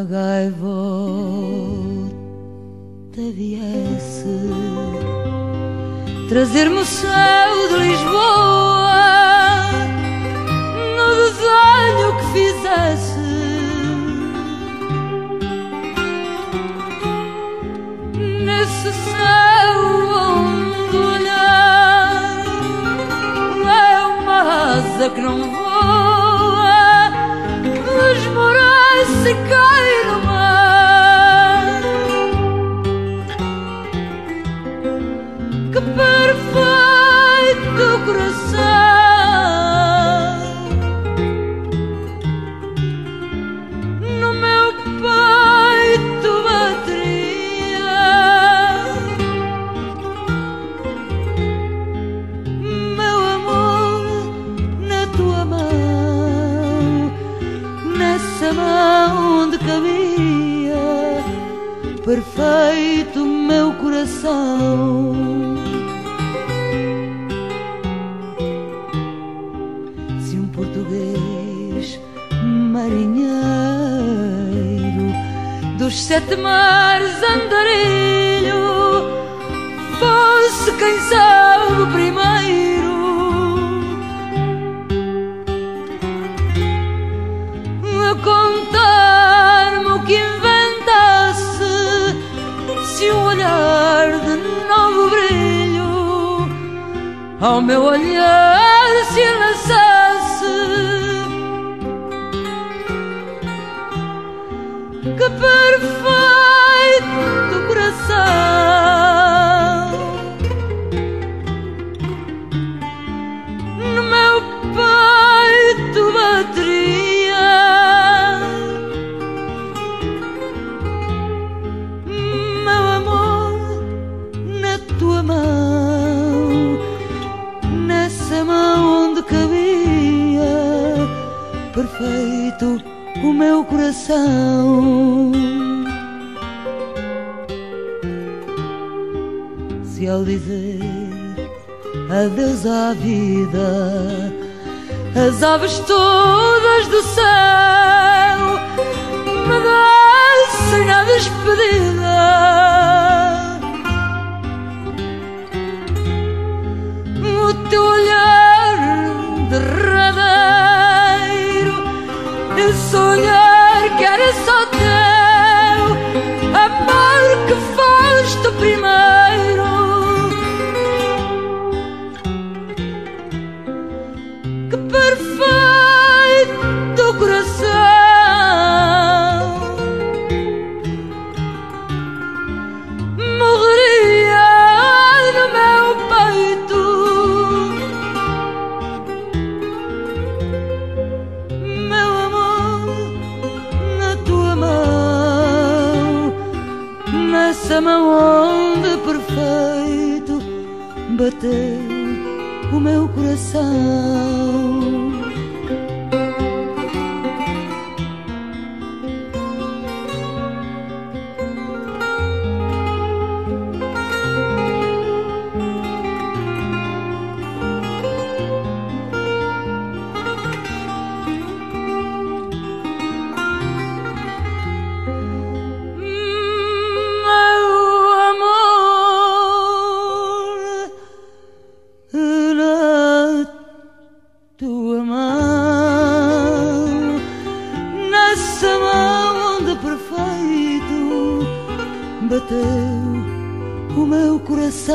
uma gaivota viesse trazer-me o céu de Lisboa no desenho que fizesse. Nesse céu onde olhar é uma asa que não ika'y naman Kapag Perfeito meu coração. Se um português marinheiro dos sete mares andarilho fosse quem sabe primeiro ao meu olhar se lançasse. Que perfeito o meu coração. Se ao dizer adeus à vida, as aves todas do céu me descem na despedida. soñar. Mão onde perfeito bateu o meu coração. bateu o meu coração.